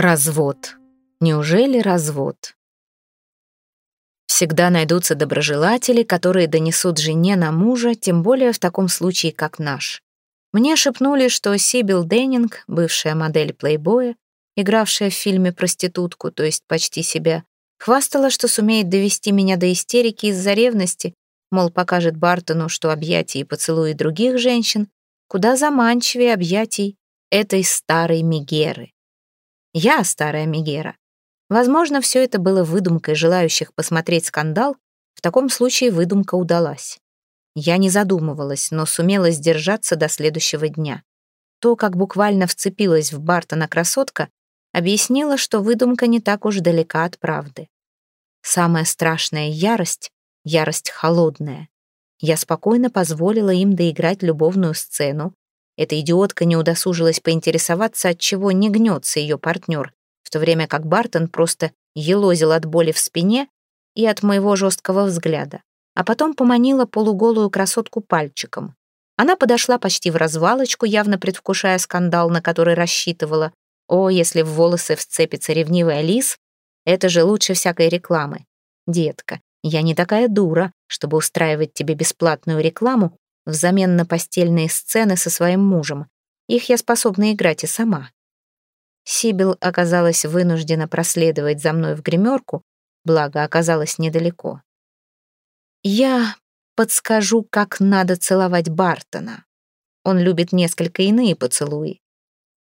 Развод. Неужели развод? Всегда найдутся доброжелатели, которые донесут жене на мужа, тем более в таком случае, как наш. Мне шепнули, что Сибил Деннинг, бывшая модель плейбоя, игравшая в фильме проститутку, то есть почти себя, хвастала, что сумеет довести меня до истерики из-за ревности, мол, покажет Бартону, что объятия и поцелуи других женщин куда заманчивее объятий этой старой Мегеры. Я старая Мегера. Возможно, все это было выдумкой желающих посмотреть скандал, в таком случае выдумка удалась. Я не задумывалась, но сумела сдержаться до следующего дня. То, как буквально вцепилась в Бартона красотка, объяснила, что выдумка не так уж далека от правды. Самая страшная ярость — ярость холодная. Я спокойно позволила им доиграть любовную сцену, эта идиотка не удосужилась поинтересоваться, от чего не гнется ее партнер, в то время как Бартон просто елозил от боли в спине и от моего жесткого взгляда, а потом поманила полуголую красотку пальчиком. Она подошла почти в развалочку, явно предвкушая скандал, на который рассчитывала. О, если в волосы вцепится ревнивая лис, это же лучше всякой рекламы. Детка, я не такая дура, чтобы устраивать тебе бесплатную рекламу взамен на постельные сцены со своим мужем. Их я способна играть и сама. Сибил оказалась вынуждена проследовать за мной в гримерку, благо оказалась недалеко. Я подскажу, как надо целовать Бартона. Он любит несколько иные поцелуи.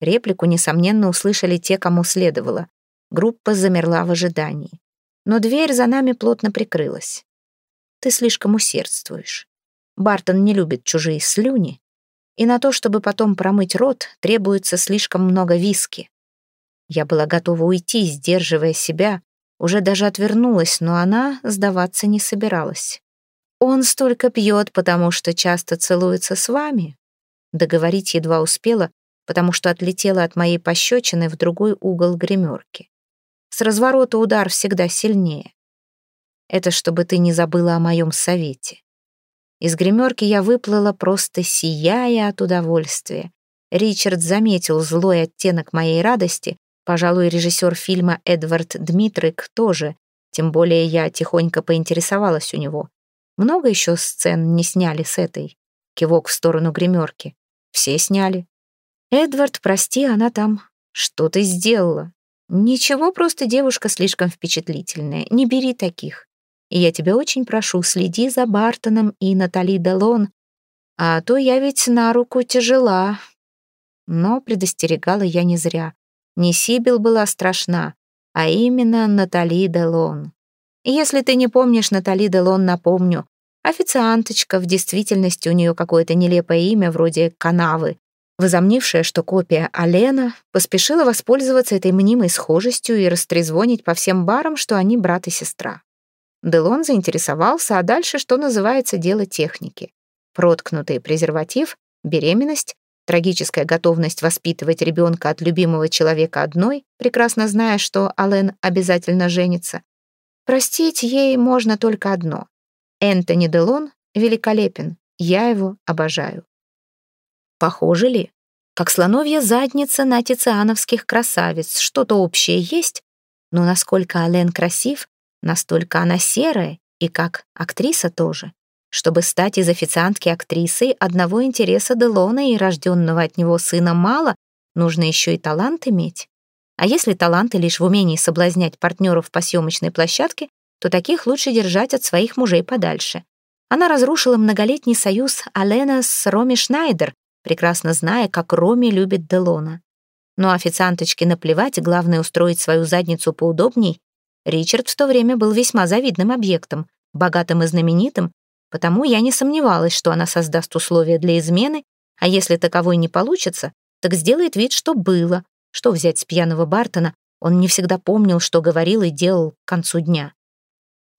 Реплику, несомненно, услышали те, кому следовало. Группа замерла в ожидании. Но дверь за нами плотно прикрылась. Ты слишком усердствуешь. Бартон не любит чужие слюни, и на то, чтобы потом промыть рот, требуется слишком много виски. Я была готова уйти, сдерживая себя, уже даже отвернулась, но она сдаваться не собиралась. «Он столько пьет, потому что часто целуется с вами?» Договорить едва успела, потому что отлетела от моей пощечины в другой угол гримерки. С разворота удар всегда сильнее. Это чтобы ты не забыла о моем совете. Из гримерки я выплыла, просто сияя от удовольствия. Ричард заметил злой оттенок моей радости, пожалуй, режиссер фильма Эдвард Дмитрик тоже, тем более я тихонько поинтересовалась у него. Много еще сцен не сняли с этой? Кивок в сторону гримерки. Все сняли. Эдвард, прости, она там. Что ты сделала? Ничего, просто девушка слишком впечатлительная. Не бери таких. И я тебя очень прошу, следи за Бартоном и Натали Делон, а то я ведь на руку тяжела. Но предостерегала я не зря. Не Сибил была страшна, а именно Натали Делон. Если ты не помнишь Натали Делон, напомню. Официанточка, в действительности у нее какое-то нелепое имя, вроде Канавы, возомнившая, что копия Алена, поспешила воспользоваться этой мнимой схожестью и растрезвонить по всем барам, что они брат и сестра. Делон заинтересовался, а дальше, что называется, дело техники. Проткнутый презерватив, беременность, трагическая готовность воспитывать ребенка от любимого человека одной, прекрасно зная, что Ален обязательно женится. Простить ей можно только одно. Энтони Делон великолепен, я его обожаю. Похоже ли? Как слоновья задница на тициановских красавиц, что-то общее есть, но насколько Ален красив, Настолько она серая, и как актриса тоже. Чтобы стать из официантки актрисой, одного интереса Делона и рожденного от него сына мало, нужно еще и талант иметь. А если таланты лишь в умении соблазнять партнеров по съемочной площадке, то таких лучше держать от своих мужей подальше. Она разрушила многолетний союз Алена с Роми Шнайдер, прекрасно зная, как Роми любит Делона. Но официанточке наплевать, главное устроить свою задницу поудобней Ричард в то время был весьма завидным объектом, богатым и знаменитым, потому я не сомневалась, что она создаст условия для измены, а если таковой не получится, так сделает вид, что было. Что взять с пьяного Бартона? Он не всегда помнил, что говорил и делал к концу дня.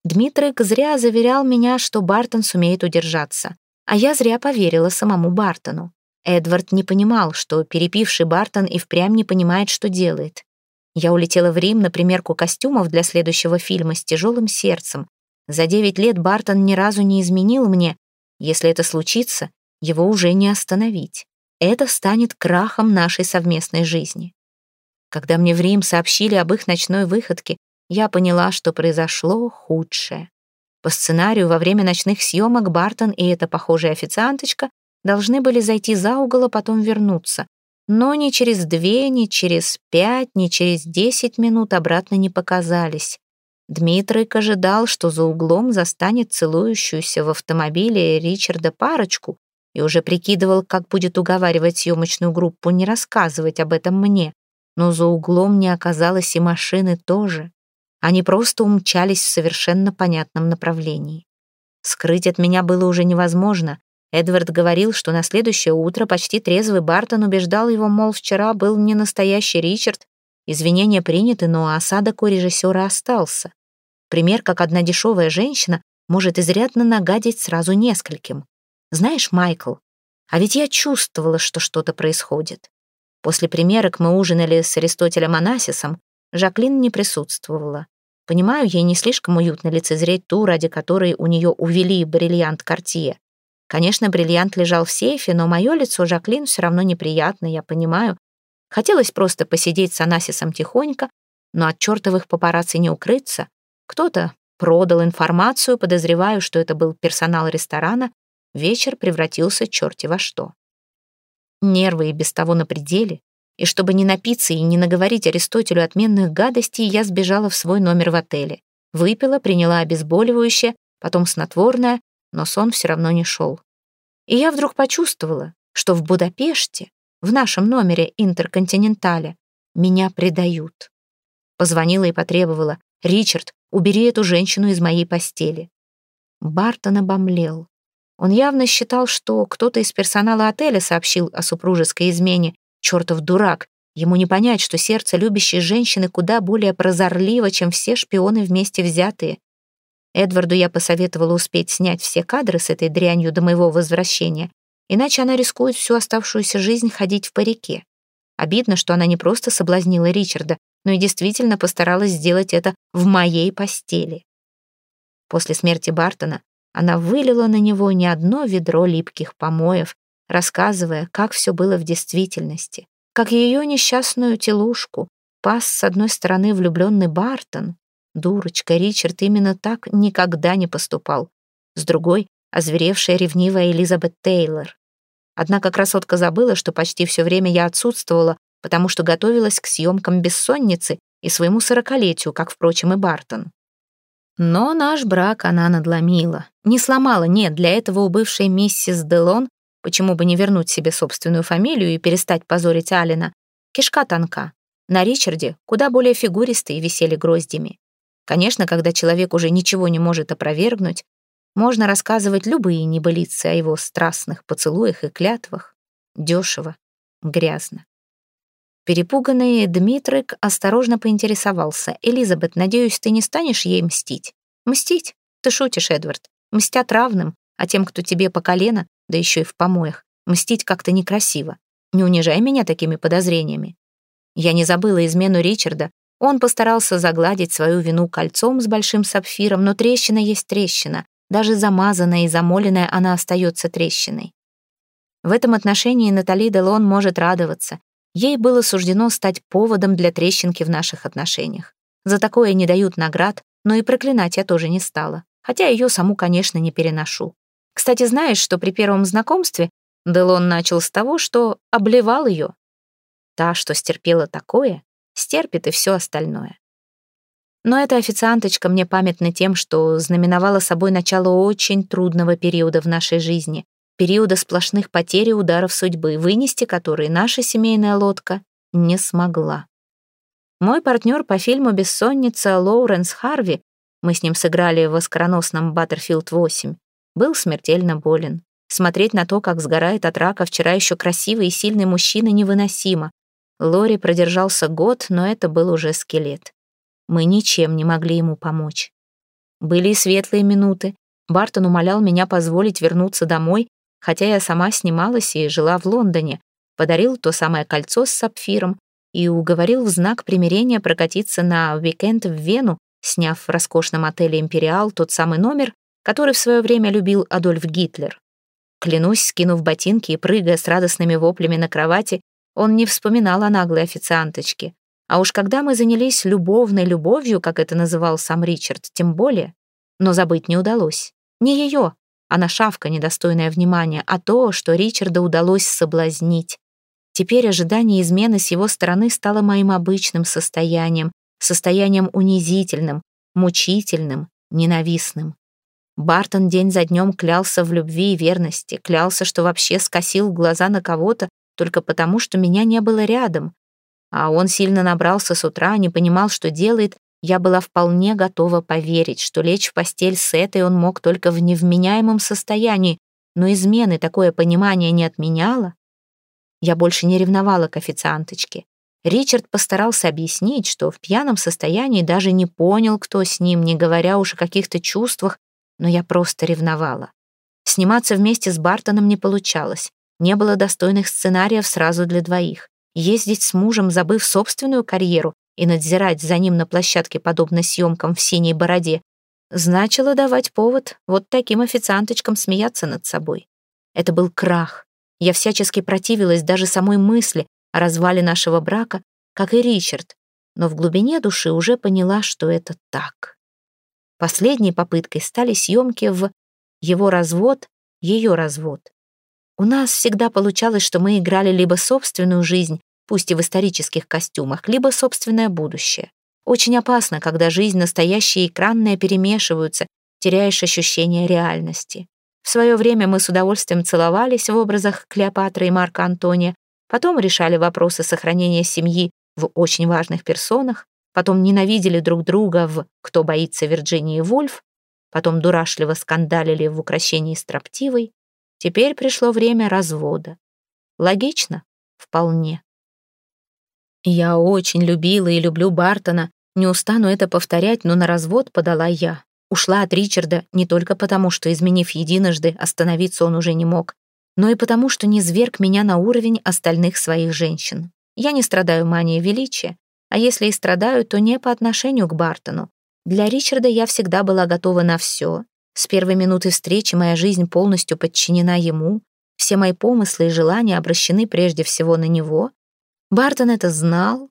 Дмитрик зря заверял меня, что Бартон сумеет удержаться, а я зря поверила самому Бартону. Эдвард не понимал, что перепивший Бартон и впрямь не понимает, что делает. Я улетела в Рим на примерку костюмов для следующего фильма с тяжелым сердцем. За девять лет Бартон ни разу не изменил мне. Если это случится, его уже не остановить. Это станет крахом нашей совместной жизни. Когда мне в Рим сообщили об их ночной выходке, я поняла, что произошло худшее. По сценарию во время ночных съемок Бартон и эта похожая официанточка должны были зайти за угол, а потом вернуться. Но ни через две, ни через пять, ни через десять минут обратно не показались. Дмитрик ожидал, что за углом застанет целующуюся в автомобиле Ричарда парочку и уже прикидывал, как будет уговаривать съемочную группу не рассказывать об этом мне. Но за углом не оказалось и машины тоже. Они просто умчались в совершенно понятном направлении. Скрыть от меня было уже невозможно. Эдвард говорил, что на следующее утро почти трезвый Бартон убеждал его, мол, вчера был не настоящий Ричард, Извинения приняты, но осадок у режиссера остался. Пример, как одна дешевая женщина может изрядно нагадить сразу нескольким. Знаешь, Майкл, а ведь я чувствовала, что что-то происходит. После примерок мы ужинали с Аристотелем Анасисом, Жаклин не присутствовала. Понимаю, ей не слишком уютно лицезреть ту, ради которой у нее увели бриллиант Кортье. Конечно, бриллиант лежал в сейфе, но мое лицо Жаклин все равно неприятно, я понимаю, Хотелось просто посидеть с Анасисом тихонько, но от чертовых папарацци не укрыться. Кто-то продал информацию, подозреваю, что это был персонал ресторана. Вечер превратился черти во что. Нервы и без того на пределе. И чтобы не напиться и не наговорить Аристотелю отменных гадостей, я сбежала в свой номер в отеле. Выпила, приняла обезболивающее, потом снотворное, но сон все равно не шел. И я вдруг почувствовала, что в Будапеште в нашем номере интерконтиненталя. Меня предают. Позвонила и потребовала. «Ричард, убери эту женщину из моей постели». Бартон обомлел. Он явно считал, что кто-то из персонала отеля сообщил о супружеской измене. Чертов дурак. Ему не понять, что сердце любящей женщины куда более прозорливо, чем все шпионы вместе взятые. Эдварду я посоветовала успеть снять все кадры с этой дрянью до моего возвращения, Иначе она рискует всю оставшуюся жизнь ходить в парике. Обидно, что она не просто соблазнила Ричарда, но и действительно постаралась сделать это в моей постели. После смерти Бартона она вылила на него не одно ведро липких помоев, рассказывая, как все было в действительности, как ее несчастную телушку пас с одной стороны влюбленный Бартон, дурочка Ричард именно так никогда не поступал, с другой озверевшая ревнивая Элизабет Тейлор. Однако красотка забыла, что почти все время я отсутствовала, потому что готовилась к съемкам «Бессонницы» и своему сорокалетию, как, впрочем, и Бартон. Но наш брак она надломила. Не сломала, нет, для этого у бывшей миссис Делон, почему бы не вернуть себе собственную фамилию и перестать позорить Алина, кишка тонка. На Ричарде куда более фигуристые висели гроздями. Конечно, когда человек уже ничего не может опровергнуть, можно рассказывать любые небылицы о его страстных поцелуях и клятвах. Дешево, грязно. Перепуганный Дмитрик осторожно поинтересовался. «Элизабет, надеюсь, ты не станешь ей мстить?» «Мстить? Ты шутишь, Эдвард. Мстят равным, а тем, кто тебе по колено, да еще и в помоях. Мстить как-то некрасиво. Не унижай меня такими подозрениями». Я не забыла измену Ричарда. Он постарался загладить свою вину кольцом с большим сапфиром, но трещина есть трещина. Даже замазанная и замоленная она остается трещиной. В этом отношении Натали Делон может радоваться. Ей было суждено стать поводом для трещинки в наших отношениях. За такое не дают наград, но и проклинать я тоже не стала. Хотя ее саму, конечно, не переношу. Кстати, знаешь, что при первом знакомстве Делон начал с того, что обливал ее. Та, что стерпела такое, стерпит и все остальное. Но эта официанточка мне памятна тем, что знаменовала собой начало очень трудного периода в нашей жизни, периода сплошных потерь и ударов судьбы, вынести которые наша семейная лодка не смогла. Мой партнер по фильму «Бессонница» Лоуренс Харви, мы с ним сыграли в оскароносном «Баттерфилд 8», был смертельно болен. Смотреть на то, как сгорает от рака вчера еще красивый и сильный мужчина, невыносимо. Лори продержался год, но это был уже скелет. Мы ничем не могли ему помочь. Были и светлые минуты. Бартон умолял меня позволить вернуться домой, хотя я сама снималась и жила в Лондоне, подарил то самое кольцо с сапфиром и уговорил в знак примирения прокатиться на уикенд в Вену, сняв в роскошном отеле «Империал» тот самый номер, который в свое время любил Адольф Гитлер. Клянусь, скинув ботинки и прыгая с радостными воплями на кровати, он не вспоминал о наглой официанточке. А уж когда мы занялись любовной любовью, как это называл сам Ричард, тем более. Но забыть не удалось. Не ее, она шавка, недостойная внимания, а то, что Ричарда удалось соблазнить. Теперь ожидание измены с его стороны стало моим обычным состоянием, состоянием унизительным, мучительным, ненавистным. Бартон день за днем клялся в любви и верности, клялся, что вообще скосил глаза на кого-то только потому, что меня не было рядом. А он сильно набрался с утра, не понимал, что делает. Я была вполне готова поверить, что лечь в постель с этой он мог только в невменяемом состоянии, но измены такое понимание не отменяло. Я больше не ревновала к официанточке. Ричард постарался объяснить, что в пьяном состоянии даже не понял, кто с ним, не говоря уж о каких-то чувствах, но я просто ревновала. Сниматься вместе с Бартоном не получалось. Не было достойных сценариев сразу для двоих. Ездить с мужем, забыв собственную карьеру, и надзирать за ним на площадке, подобно съемкам в синей бороде, значило давать повод вот таким официанточкам смеяться над собой. Это был крах. Я всячески противилась даже самой мысли о развале нашего брака, как и Ричард, но в глубине души уже поняла, что это так. Последней попыткой стали съемки в «Его развод», «Ее развод». У нас всегда получалось, что мы играли либо собственную жизнь, пусть и в исторических костюмах, либо собственное будущее. Очень опасно, когда жизнь настоящая и экранная перемешиваются, теряешь ощущение реальности. В свое время мы с удовольствием целовались в образах Клеопатры и Марка Антония, потом решали вопросы сохранения семьи в очень важных персонах, потом ненавидели друг друга в «Кто боится Вирджинии Вульф», потом дурашливо скандалили в украшении строптивой. Теперь пришло время развода. Логично? Вполне. Я очень любила и люблю Бартона. Не устану это повторять, но на развод подала я. Ушла от Ричарда не только потому, что, изменив единожды, остановиться он уже не мог, но и потому, что не зверг меня на уровень остальных своих женщин. Я не страдаю манией величия, а если и страдаю, то не по отношению к Бартону. Для Ричарда я всегда была готова на все. С первой минуты встречи моя жизнь полностью подчинена ему. Все мои помыслы и желания обращены прежде всего на него. Бартон это знал,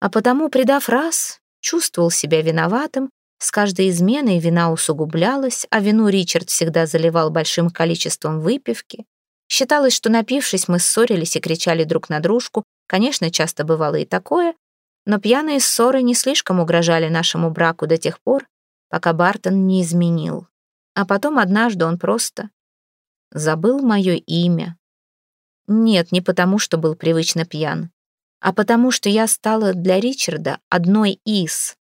а потому, предав раз, чувствовал себя виноватым. С каждой изменой вина усугублялась, а вину Ричард всегда заливал большим количеством выпивки. Считалось, что напившись, мы ссорились и кричали друг на дружку. Конечно, часто бывало и такое, но пьяные ссоры не слишком угрожали нашему браку до тех пор, пока Бартон не изменил. А потом однажды он просто забыл мое имя. Нет, не потому, что был привычно пьян, а потому, что я стала для Ричарда одной из.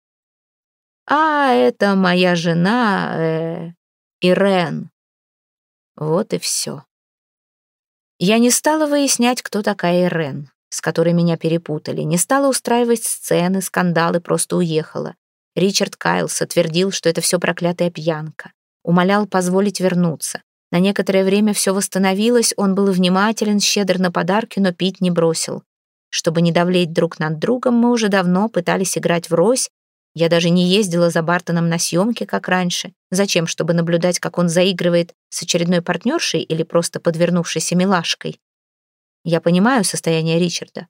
А это моя жена, э, Ирен. Вот и все. Я не стала выяснять, кто такая Ирен с которой меня перепутали, не стала устраивать сцены, скандалы, просто уехала. Ричард Кайлс отвердил, что это все проклятая пьянка. Умолял позволить вернуться. На некоторое время все восстановилось, он был внимателен, щедр на подарки, но пить не бросил. Чтобы не давлеть друг над другом, мы уже давно пытались играть в рось. Я даже не ездила за Бартоном на съемки, как раньше. Зачем, чтобы наблюдать, как он заигрывает с очередной партнершей или просто подвернувшейся милашкой? Я понимаю состояние Ричарда.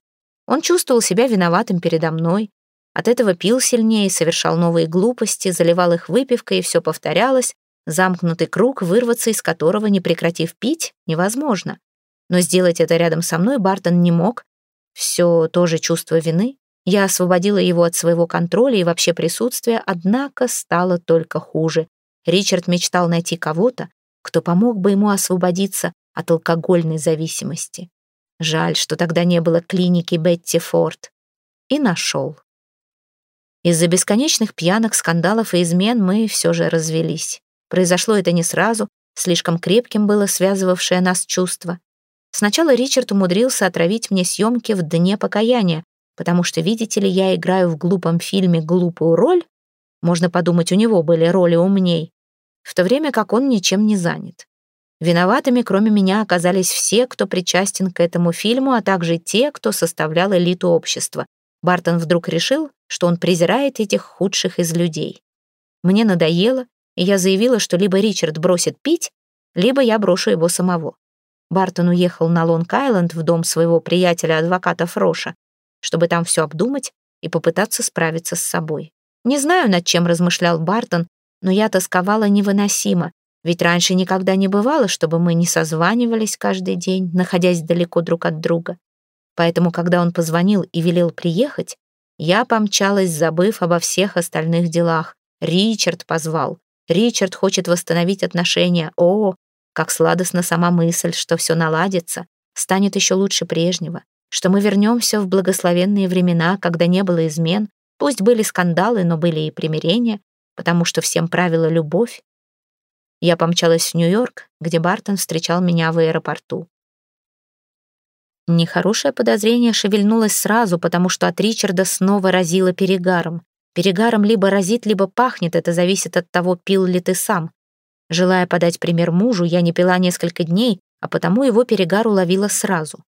Он чувствовал себя виноватым передо мной. От этого пил сильнее, совершал новые глупости, заливал их выпивкой, и все повторялось. Замкнутый круг, вырваться из которого, не прекратив пить, невозможно. Но сделать это рядом со мной Бартон не мог. Все тоже чувство вины. Я освободила его от своего контроля и вообще присутствия, однако стало только хуже. Ричард мечтал найти кого-то, кто помог бы ему освободиться от алкогольной зависимости. Жаль, что тогда не было клиники Бетти Форд. И нашел. Из-за бесконечных пьянок, скандалов и измен мы все же развелись. Произошло это не сразу, слишком крепким было связывавшее нас чувство. Сначала Ричард умудрился отравить мне съемки в дне покаяния, потому что, видите ли, я играю в глупом фильме глупую роль. Можно подумать, у него были роли умней, в то время как он ничем не занят. Виноватыми, кроме меня, оказались все, кто причастен к этому фильму, а также те, кто составлял элиту общества. Бартон вдруг решил, что он презирает этих худших из людей. Мне надоело, я заявила, что либо Ричард бросит пить, либо я брошу его самого. Бартон уехал на Лонг-Айленд в дом своего приятеля-адвоката Фроша, чтобы там все обдумать, и попытаться справиться с собой. Не знаю, над чем размышлял Бартон, но я тосковала невыносимо, ведь раньше никогда не бывало, чтобы мы не созванивались каждый день, находясь далеко друг от друга. Поэтому, когда он позвонил и велел приехать, я помчалась, забыв обо всех остальных делах. Ричард позвал. Ричард хочет восстановить отношения. О, как сладостна сама мысль, что все наладится, станет еще лучше прежнего, что мы вернемся в благословенные времена, когда не было измен, пусть были скандалы, но были и примирения, потому что всем правила любовь, я помчалась в Нью-Йорк, где Бартон встречал меня в аэропорту. Нехорошее подозрение шевельнулось сразу, потому что от Ричарда снова разило перегаром. Перегаром либо разит, либо пахнет, это зависит от того, пил ли ты сам. Желая подать пример мужу, я не пила несколько дней, а потому его перегар уловила сразу.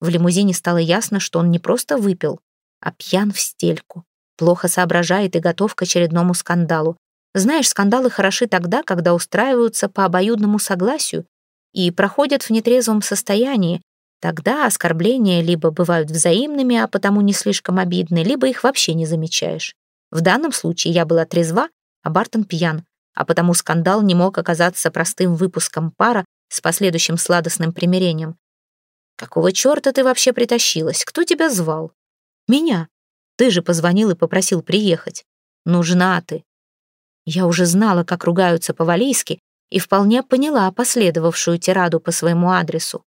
В лимузине стало ясно, что он не просто выпил, а пьян в стельку, плохо соображает и готов к очередному скандалу. Знаешь, скандалы хороши тогда, когда устраиваются по обоюдному согласию и проходят в нетрезвом состоянии. Тогда оскорбления либо бывают взаимными, а потому не слишком обидны, либо их вообще не замечаешь. В данном случае я была трезва, а Бартон пьян, а потому скандал не мог оказаться простым выпуском пара с последующим сладостным примирением. «Какого черта ты вообще притащилась? Кто тебя звал?» «Меня. Ты же позвонил и попросил приехать. Нужна ты. Я уже знала, как ругаются по-валийски, и вполне поняла последовавшую тираду по своему адресу.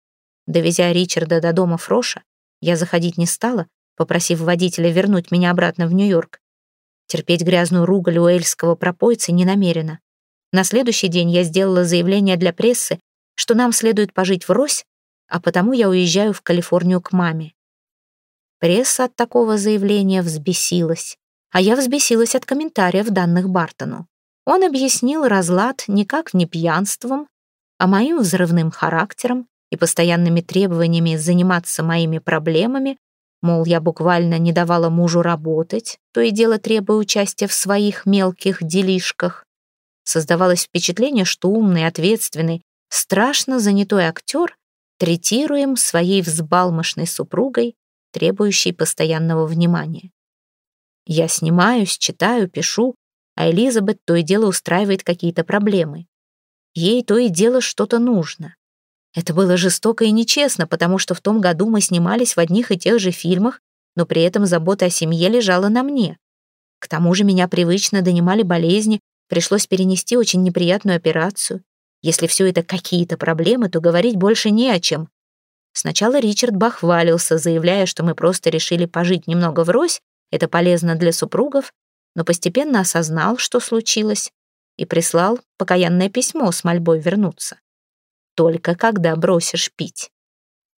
Довезя Ричарда до дома Фроша, я заходить не стала, попросив водителя вернуть меня обратно в Нью-Йорк. Терпеть грязную ругаль у эльского пропойца не намерена. На следующий день я сделала заявление для прессы, что нам следует пожить врозь, а потому я уезжаю в Калифорнию к маме. Пресса от такого заявления взбесилась, а я взбесилась от комментариев, данных Бартону. Он объяснил разлад никак не пьянством, а моим взрывным характером и постоянными требованиями заниматься моими проблемами, мол, я буквально не давала мужу работать, то и дело требуя участия в своих мелких делишках. Создавалось впечатление, что умный, ответственный, страшно занятой актер третируем своей взбалмошной супругой, требующей постоянного внимания. Я снимаюсь, читаю, пишу, а Элизабет то и дело устраивает какие-то проблемы. Ей то и дело что-то нужно. Это было жестоко и нечестно, потому что в том году мы снимались в одних и тех же фильмах, но при этом забота о семье лежала на мне. К тому же меня привычно донимали болезни, пришлось перенести очень неприятную операцию. Если все это какие-то проблемы, то говорить больше не о чем. Сначала Ричард бахвалился, заявляя, что мы просто решили пожить немного врозь, это полезно для супругов, но постепенно осознал, что случилось, и прислал покаянное письмо с мольбой вернуться. Только когда бросишь пить.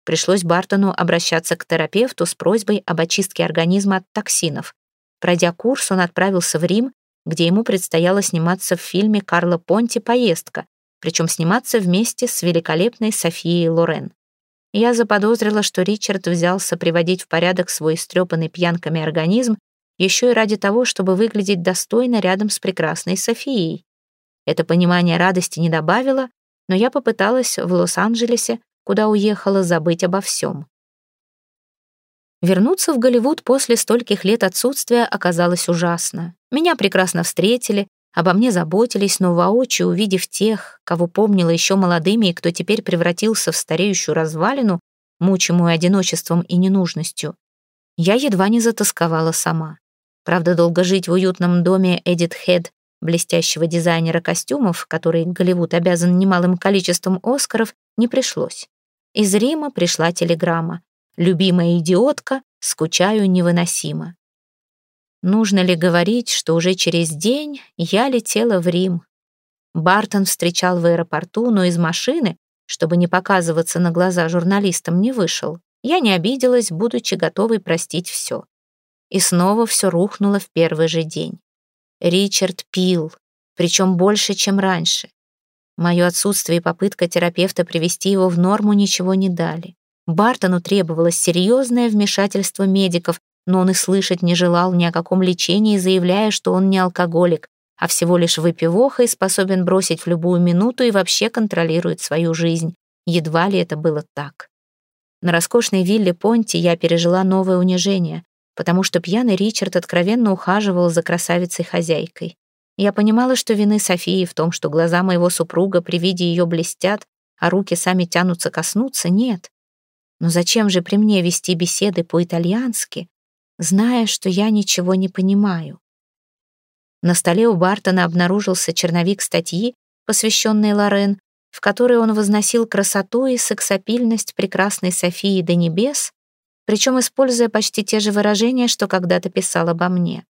Пришлось Бартону обращаться к терапевту с просьбой об очистке организма от токсинов. Пройдя курс, он отправился в Рим, где ему предстояло сниматься в фильме Карла Понти «Поездка», причем сниматься вместе с великолепной Софией Лорен. Я заподозрила, что Ричард взялся приводить в порядок свой истрепанный пьянками организм еще и ради того, чтобы выглядеть достойно рядом с прекрасной Софией. Это понимание радости не добавило, но я попыталась в Лос-Анджелесе, куда уехала, забыть обо всем. Вернуться в Голливуд после стольких лет отсутствия оказалось ужасно. Меня прекрасно встретили, обо мне заботились, но воочию увидев тех, кого помнила еще молодыми и кто теперь превратился в стареющую развалину, мучимую одиночеством и ненужностью, я едва не затасковала сама. Правда, долго жить в уютном доме Эдит Хед, блестящего дизайнера костюмов, который Голливуд обязан немалым количеством Оскаров, не пришлось. Из Рима пришла телеграмма. «Любимая идиотка, скучаю невыносимо». Нужно ли говорить, что уже через день я летела в Рим? Бартон встречал в аэропорту, но из машины, чтобы не показываться на глаза журналистам, не вышел. Я не обиделась, будучи готовой простить все и снова все рухнуло в первый же день. Ричард пил, причем больше, чем раньше. Мое отсутствие и попытка терапевта привести его в норму ничего не дали. Бартону требовалось серьезное вмешательство медиков, но он и слышать не желал ни о каком лечении, заявляя, что он не алкоголик, а всего лишь выпивоха и способен бросить в любую минуту и вообще контролирует свою жизнь. Едва ли это было так. На роскошной вилле Понти я пережила новое унижение. Потому что пьяный Ричард откровенно ухаживал за красавицей-хозяйкой. Я понимала, что вины Софии в том, что глаза моего супруга при виде ее блестят, а руки сами тянутся коснуться, нет. Но зачем же при мне вести беседы по-итальянски, зная, что я ничего не понимаю? На столе у Бартона обнаружился черновик статьи, посвященной Лорен, в которой он возносил красоту и сексапильность прекрасной Софии до небес, причем используя почти те же выражения, что когда-то писал обо мне.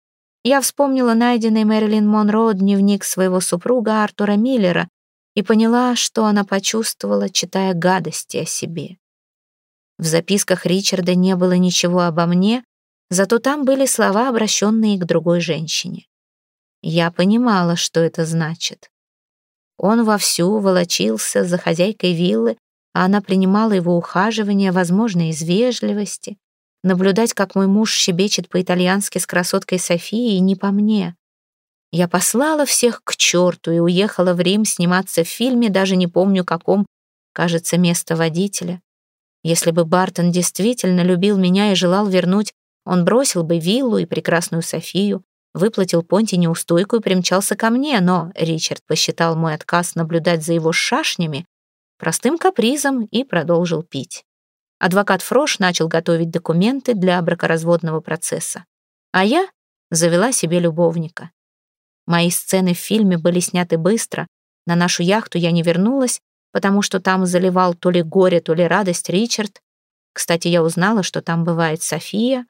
Я вспомнила найденный Мэрилин Монро дневник своего супруга Артура Миллера и поняла, что она почувствовала, читая гадости о себе. В записках Ричарда не было ничего обо мне, зато там были слова, обращенные к другой женщине. Я понимала, что это значит. Он вовсю волочился за хозяйкой виллы, а она принимала его ухаживание, возможно, из вежливости. Наблюдать, как мой муж щебечет по-итальянски с красоткой Софией, не по мне. Я послала всех к черту и уехала в Рим сниматься в фильме, даже не помню каком, кажется, место водителя. Если бы Бартон действительно любил меня и желал вернуть, он бросил бы виллу и прекрасную Софию, выплатил Понти неустойку и примчался ко мне, но Ричард посчитал мой отказ наблюдать за его шашнями простым капризом и продолжил пить. Адвокат Фрош начал готовить документы для бракоразводного процесса. А я завела себе любовника. Мои сцены в фильме были сняты быстро. На нашу яхту я не вернулась, потому что там заливал то ли горе, то ли радость Ричард. Кстати, я узнала, что там бывает София,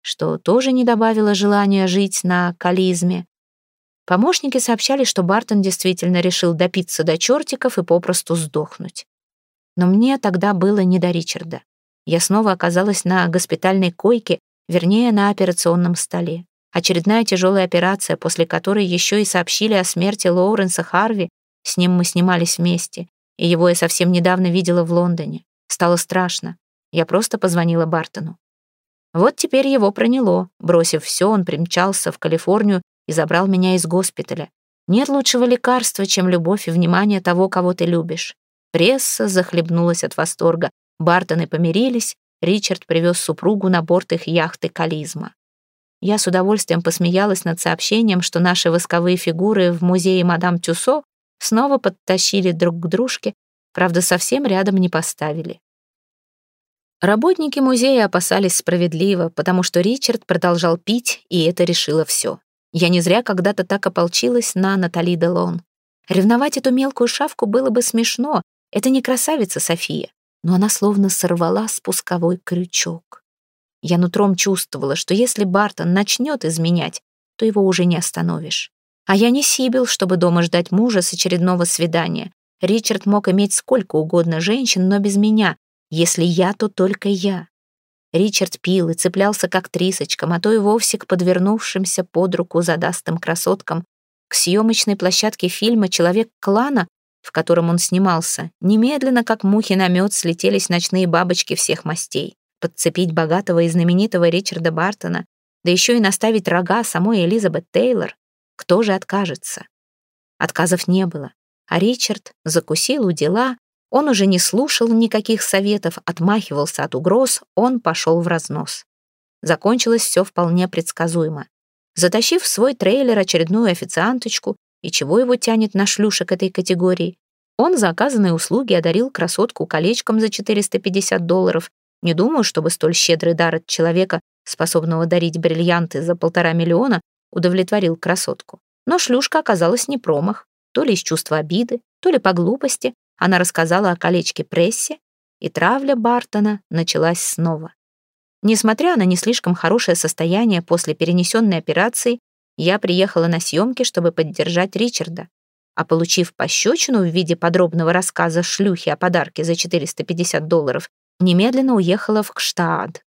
что тоже не добавило желания жить на кализме. Помощники сообщали, что Бартон действительно решил допиться до чертиков и попросту сдохнуть. Но мне тогда было не до Ричарда. Я снова оказалась на госпитальной койке, вернее, на операционном столе. Очередная тяжелая операция, после которой еще и сообщили о смерти Лоуренса Харви. С ним мы снимались вместе, и его я совсем недавно видела в Лондоне. Стало страшно. Я просто позвонила Бартону. Вот теперь его проняло. Бросив все, он примчался в Калифорнию и забрал меня из госпиталя. Нет лучшего лекарства, чем любовь и внимание того, кого ты любишь. Пресса захлебнулась от восторга. Бартоны помирились, Ричард привез супругу на борт их яхты «Кализма». Я с удовольствием посмеялась над сообщением, что наши восковые фигуры в музее мадам Тюсо снова подтащили друг к дружке, правда, совсем рядом не поставили. Работники музея опасались справедливо, потому что Ричард продолжал пить, и это решило все. Я не зря когда-то так ополчилась на Натали Делон. Ревновать эту мелкую шавку было бы смешно. Это не красавица София, но она словно сорвала спусковой крючок. Я нутром чувствовала, что если Бартон начнет изменять, то его уже не остановишь. А я не Сибил, чтобы дома ждать мужа с очередного свидания. Ричард мог иметь сколько угодно женщин, но без меня, если я, то только я. Ричард пил и цеплялся к актрисочкам, а то и вовсе к подвернувшимся под руку задастым красоткам. К съемочной площадке фильма «Человек клана», в котором он снимался, немедленно, как мухи на мед, слетелись ночные бабочки всех мастей. Подцепить богатого и знаменитого Ричарда Бартона, да еще и наставить рога самой Элизабет Тейлор. Кто же откажется? Отказов не было, а Ричард закусил у дела, он уже не слушал никаких советов, отмахивался от угроз, он пошел в разнос. Закончилось все вполне предсказуемо. Затащив в свой трейлер очередную официанточку, и чего его тянет на шлюшек этой категории, он за оказанные услуги одарил красотку колечком за 450 долларов. Не думаю, чтобы столь щедрый дар от человека, способного дарить бриллианты за полтора миллиона, удовлетворил красотку. Но шлюшка оказалась не промах. То ли из чувства обиды, то ли по глупости, она рассказала о колечке прессе, и травля Бартона началась снова. Несмотря на не слишком хорошее состояние после перенесенной операции, я приехала на съемки, чтобы поддержать Ричарда. А получив пощечину в виде подробного рассказа шлюхи о подарке за 450 долларов, немедленно уехала в Кштаад.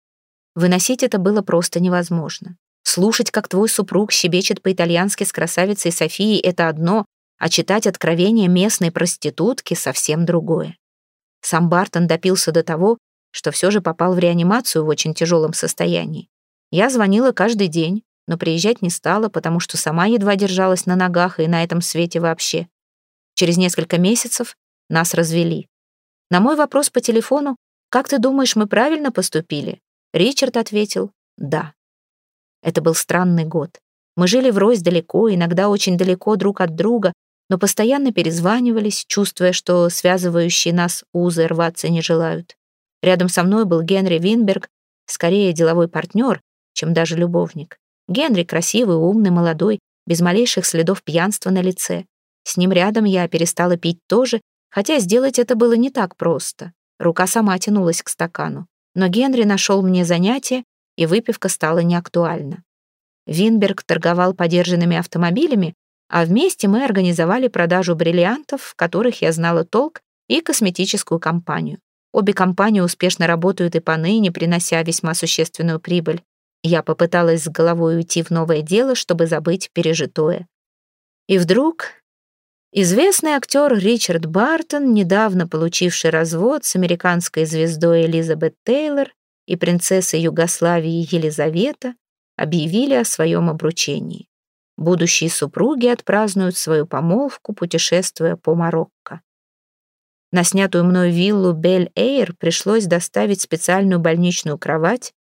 Выносить это было просто невозможно. Слушать, как твой супруг щебечет по-итальянски с красавицей Софией, это одно, а читать откровения местной проститутки совсем другое. Сам Бартон допился до того, что все же попал в реанимацию в очень тяжелом состоянии. Я звонила каждый день, но приезжать не стала, потому что сама едва держалась на ногах и на этом свете вообще. Через несколько месяцев нас развели. На мой вопрос по телефону «Как ты думаешь, мы правильно поступили?» Ричард ответил «Да». Это был странный год. Мы жили врозь далеко, иногда очень далеко друг от друга, но постоянно перезванивались, чувствуя, что связывающие нас узы рваться не желают. Рядом со мной был Генри Винберг, скорее деловой партнер, чем даже любовник. Генри красивый, умный, молодой, без малейших следов пьянства на лице. С ним рядом я перестала пить тоже, хотя сделать это было не так просто. Рука сама тянулась к стакану. Но Генри нашел мне занятие, и выпивка стала неактуальна. Винберг торговал подержанными автомобилями, а вместе мы организовали продажу бриллиантов, в которых я знала толк, и косметическую компанию. Обе компании успешно работают и поныне, принося весьма существенную прибыль. Я попыталась с головой уйти в новое дело, чтобы забыть пережитое. И вдруг известный актер Ричард Бартон, недавно получивший развод с американской звездой Элизабет Тейлор и принцессой Югославии Елизавета, объявили о своем обручении. Будущие супруги отпразднуют свою помолвку, путешествуя по Марокко. На снятую мной виллу Бель-Эйр пришлось доставить специальную больничную кровать,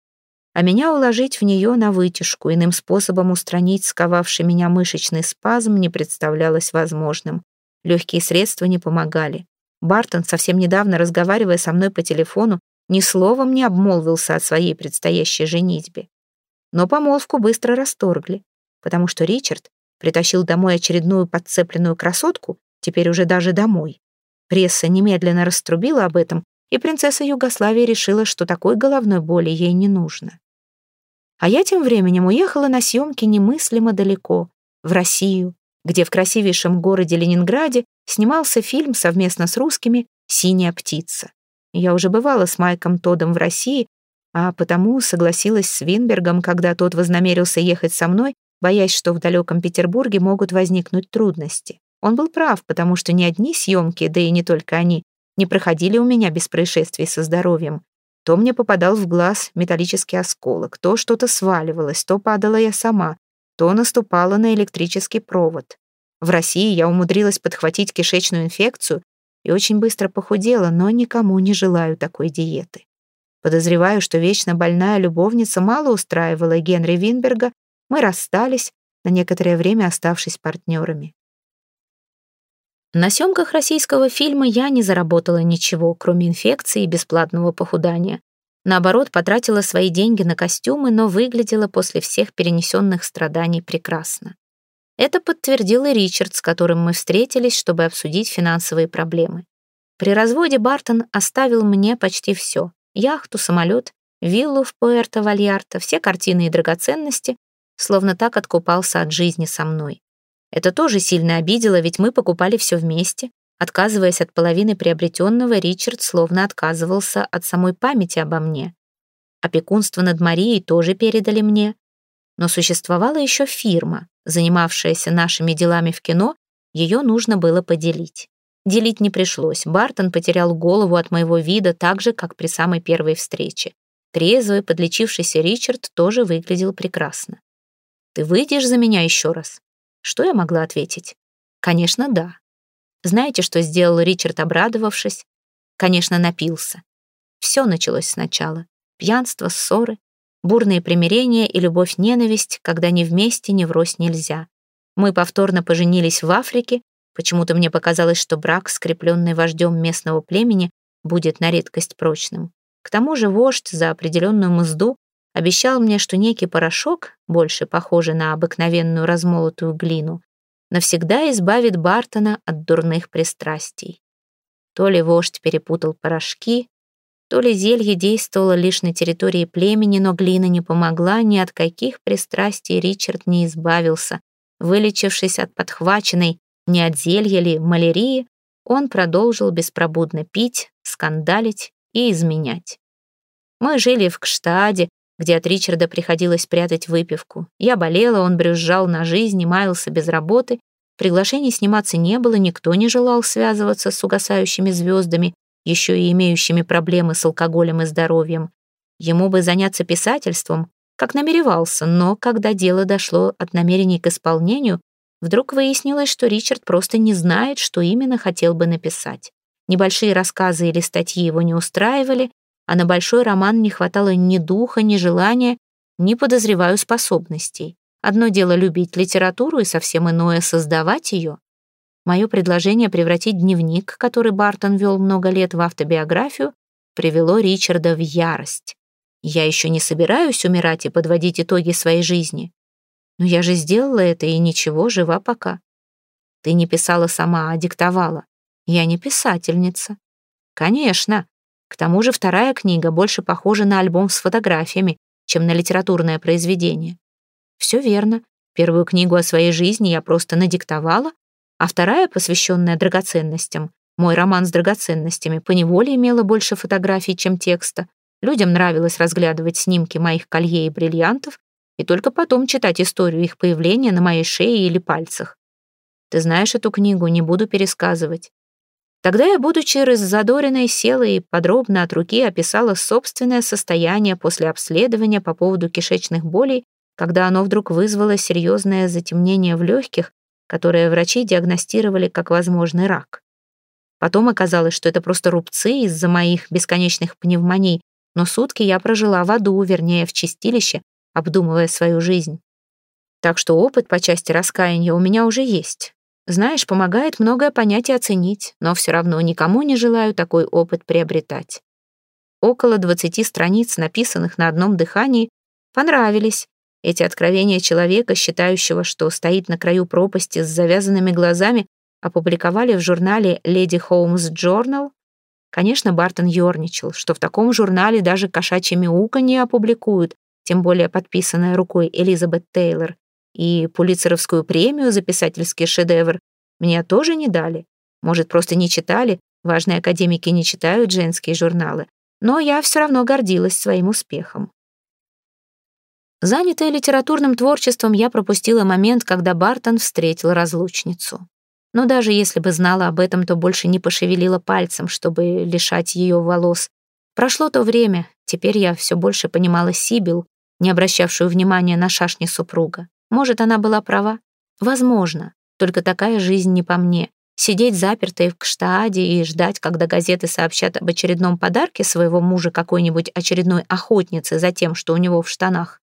а меня уложить в нее на вытяжку. Иным способом устранить сковавший меня мышечный спазм не представлялось возможным. Легкие средства не помогали. Бартон, совсем недавно разговаривая со мной по телефону, ни словом не обмолвился о своей предстоящей женитьбе но помолвку быстро расторгли, потому что Ричард притащил домой очередную подцепленную красотку, теперь уже даже домой. Пресса немедленно раструбила об этом, и принцесса Югославии решила, что такой головной боли ей не нужно. А я тем временем уехала на съемки немыслимо далеко, в Россию, где в красивейшем городе Ленинграде снимался фильм совместно с русскими «Синяя птица». Я уже бывала с Майком Тодом в России, а потому согласилась с Винбергом, когда тот вознамерился ехать со мной, боясь, что в далеком Петербурге могут возникнуть трудности. Он был прав, потому что ни одни съемки, да и не только они, не проходили у меня без происшествий со здоровьем. То мне попадал в глаз металлический осколок, то что-то сваливалось, то падала я сама, то наступала на электрический провод. В России я умудрилась подхватить кишечную инфекцию и очень быстро похудела, но никому не желаю такой диеты. Подозреваю, что вечно больная любовница мало устраивала Генри Винберга, мы расстались, на некоторое время оставшись партнерами. На съемках российского фильма я не заработала ничего, кроме инфекции и бесплатного похудания. Наоборот, потратила свои деньги на костюмы, но выглядела после всех перенесенных страданий прекрасно. Это подтвердил и Ричард, с которым мы встретились, чтобы обсудить финансовые проблемы. При разводе Бартон оставил мне почти все яхту, самолет, виллу в Пуэрто-Вальярто, все картины и драгоценности, словно так откупался от жизни со мной. Это тоже сильно обидело, ведь мы покупали все вместе. Отказываясь от половины приобретенного, Ричард словно отказывался от самой памяти обо мне. Опекунство над Марией тоже передали мне. Но существовала еще фирма, занимавшаяся нашими делами в кино, ее нужно было поделить. Делить не пришлось. Бартон потерял голову от моего вида так же, как при самой первой встрече. Трезвый, подлечившийся Ричард тоже выглядел прекрасно. «Ты выйдешь за меня еще раз?» Что я могла ответить? «Конечно, да». Знаете, что сделал Ричард, обрадовавшись? Конечно, напился. Все началось сначала. Пьянство, ссоры, бурные примирения и любовь-ненависть, когда ни вместе, ни врозь нельзя. Мы повторно поженились в Африке, Почему-то мне показалось, что брак, скрепленный вождем местного племени, будет на редкость прочным. К тому же вождь за определенную мзду обещал мне, что некий порошок, больше похожий на обыкновенную размолотую глину, навсегда избавит Бартона от дурных пристрастий. То ли вождь перепутал порошки, то ли зелье действовало лишь на территории племени, но глина не помогла, ни от каких пристрастий Ричард не избавился, вылечившись от подхваченной, не от зелья ли малярии, он продолжил беспробудно пить, скандалить и изменять. Мы жили в Кштаде, где от Ричарда приходилось прятать выпивку. Я болела, он брюзжал на жизнь маялся без работы. Приглашений сниматься не было, никто не желал связываться с угасающими звездами, еще и имеющими проблемы с алкоголем и здоровьем. Ему бы заняться писательством, как намеревался, но когда дело дошло от намерений к исполнению, Вдруг выяснилось, что Ричард просто не знает, что именно хотел бы написать. Небольшие рассказы или статьи его не устраивали, а на большой роман не хватало ни духа, ни желания, не подозреваю способностей. Одно дело любить литературу, и совсем иное — создавать ее. Мое предложение превратить дневник, который Бартон вел много лет в автобиографию, привело Ричарда в ярость. Я еще не собираюсь умирать и подводить итоги своей жизни. Но я же сделала это, и ничего, жива пока. Ты не писала сама, а диктовала. Я не писательница. Конечно. К тому же вторая книга больше похожа на альбом с фотографиями, чем на литературное произведение. Все верно. Первую книгу о своей жизни я просто надиктовала, а вторая, посвященная драгоценностям, мой роман с драгоценностями, поневоле имела больше фотографий, чем текста. Людям нравилось разглядывать снимки моих колье и бриллиантов и только потом читать историю их появления на моей шее или пальцах. Ты знаешь эту книгу, не буду пересказывать. Тогда я, будучи раззадоренной, села и подробно от руки описала собственное состояние после обследования по поводу кишечных болей, когда оно вдруг вызвало серьезное затемнение в легких, которое врачи диагностировали как возможный рак. Потом оказалось, что это просто рубцы из-за моих бесконечных пневмоний, но сутки я прожила в аду, вернее, в чистилище, обдумывая свою жизнь. Так что опыт по части раскаяния у меня уже есть. Знаешь, помогает многое понять и оценить, но все равно никому не желаю такой опыт приобретать. Около 20 страниц, написанных на одном дыхании, понравились. Эти откровения человека, считающего, что стоит на краю пропасти с завязанными глазами, опубликовали в журнале Lady Holmes Journal. Конечно, Бартон ерничал, что в таком журнале даже кошачье мяуканье опубликуют, тем более подписанное рукой Элизабет Тейлор. И Пулитцеровскую премию за писательский шедевр мне тоже не дали. Может, просто не читали, важные академики не читают женские журналы. Но я все равно гордилась своим успехом. Занятая литературным творчеством, я пропустила момент, когда Бартон встретил разлучницу. Но даже если бы знала об этом, то больше не пошевелила пальцем, чтобы лишать ее волос. Прошло то время, теперь я все больше понимала Сибил, не обращавшую внимания на шашни супруга. Может, она была права? Возможно. Только такая жизнь не по мне. Сидеть запертой в Кштааде и ждать, когда газеты сообщат об очередном подарке своего мужа какой-нибудь очередной охотнице за тем, что у него в штанах.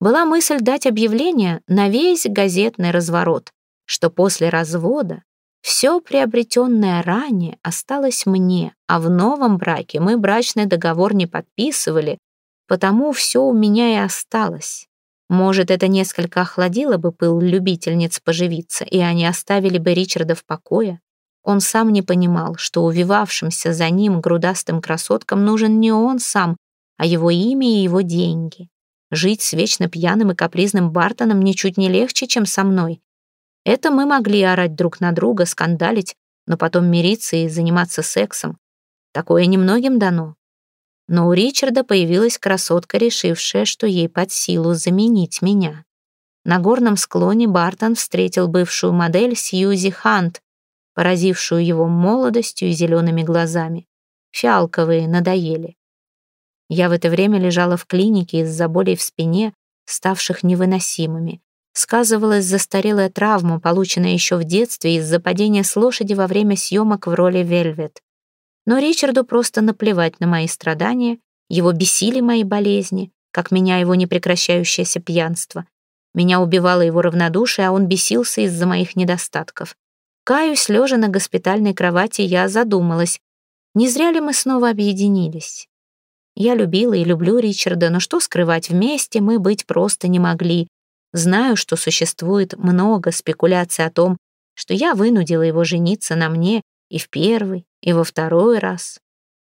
Была мысль дать объявление на весь газетный разворот, что после развода все приобретенное ранее осталось мне, а в новом браке мы брачный договор не подписывали, потому все у меня и осталось. Может, это несколько охладило бы пыл любительниц поживиться, и они оставили бы Ричарда в покое? Он сам не понимал, что увивавшимся за ним грудастым красоткам нужен не он сам, а его имя и его деньги. Жить с вечно пьяным и капризным Бартоном ничуть не легче, чем со мной. Это мы могли орать друг на друга, скандалить, но потом мириться и заниматься сексом. Такое немногим дано. Но у Ричарда появилась красотка, решившая, что ей под силу заменить меня. На горном склоне Бартон встретил бывшую модель Сьюзи Хант, поразившую его молодостью и зелеными глазами. Фиалковые надоели. Я в это время лежала в клинике из-за болей в спине, ставших невыносимыми. Сказывалась застарелая травма, полученная еще в детстве из-за падения с лошади во время съемок в роли Вельвет. Но Ричарду просто наплевать на мои страдания, его бесили мои болезни, как меня его непрекращающееся пьянство. Меня убивало его равнодушие, а он бесился из-за моих недостатков. Каюсь, лежа на госпитальной кровати, я задумалась, не зря ли мы снова объединились? Я любила и люблю Ричарда, но что скрывать, вместе мы быть просто не могли. Знаю, что существует много спекуляций о том, что я вынудила его жениться на мне и в первый, и во второй раз.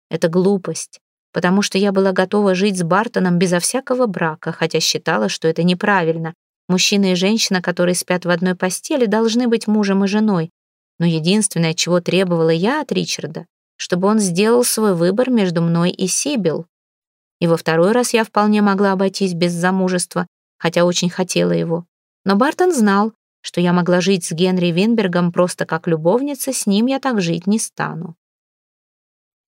Это глупость, потому что я была готова жить с Бартоном безо всякого брака, хотя считала, что это неправильно. Мужчина и женщина, которые спят в одной постели, должны быть мужем и женой. Но единственное, чего требовала я от Ричарда, чтобы он сделал свой выбор между мной и Сибил. И во второй раз я вполне могла обойтись без замужества, хотя очень хотела его. Но Бартон знал, что я могла жить с Генри Винбергом просто как любовница, с ним я так жить не стану.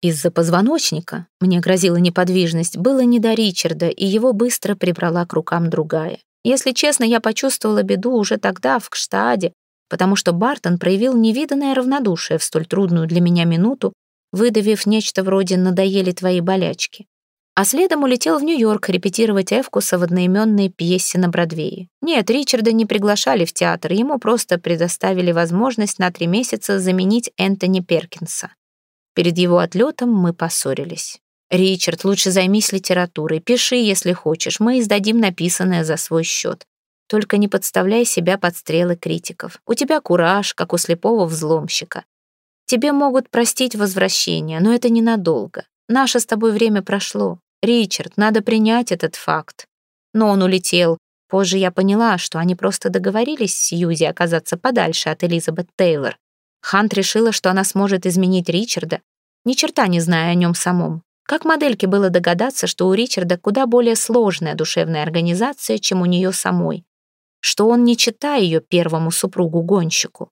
Из-за позвоночника мне грозила неподвижность, было не до Ричарда, и его быстро прибрала к рукам другая. Если честно, я почувствовала беду уже тогда, в Кштаде, потому что Бартон проявил невиданное равнодушие в столь трудную для меня минуту, выдавив нечто вроде «надоели твои болячки». А следом улетел в Нью-Йорк репетировать Эвкуса в одноименной пьесе на Бродвее. Нет, Ричарда не приглашали в театр, ему просто предоставили возможность на три месяца заменить Энтони Перкинса. Перед его отлетом мы поссорились. «Ричард, лучше займись литературой, пиши, если хочешь, мы издадим написанное за свой счет. Только не подставляй себя под стрелы критиков. У тебя кураж, как у слепого взломщика. Тебе могут простить возвращение, но это ненадолго. Наше с тобой время прошло. Ричард, надо принять этот факт. Но он улетел. Позже я поняла, что они просто договорились с Сьюзи оказаться подальше от Элизабет Тейлор. Хант решила, что она сможет изменить Ричарда, ни черта не зная о нем самом. Как модельке было догадаться, что у Ричарда куда более сложная душевная организация, чем у нее самой, что он не читая ее первому супругу-гонщику.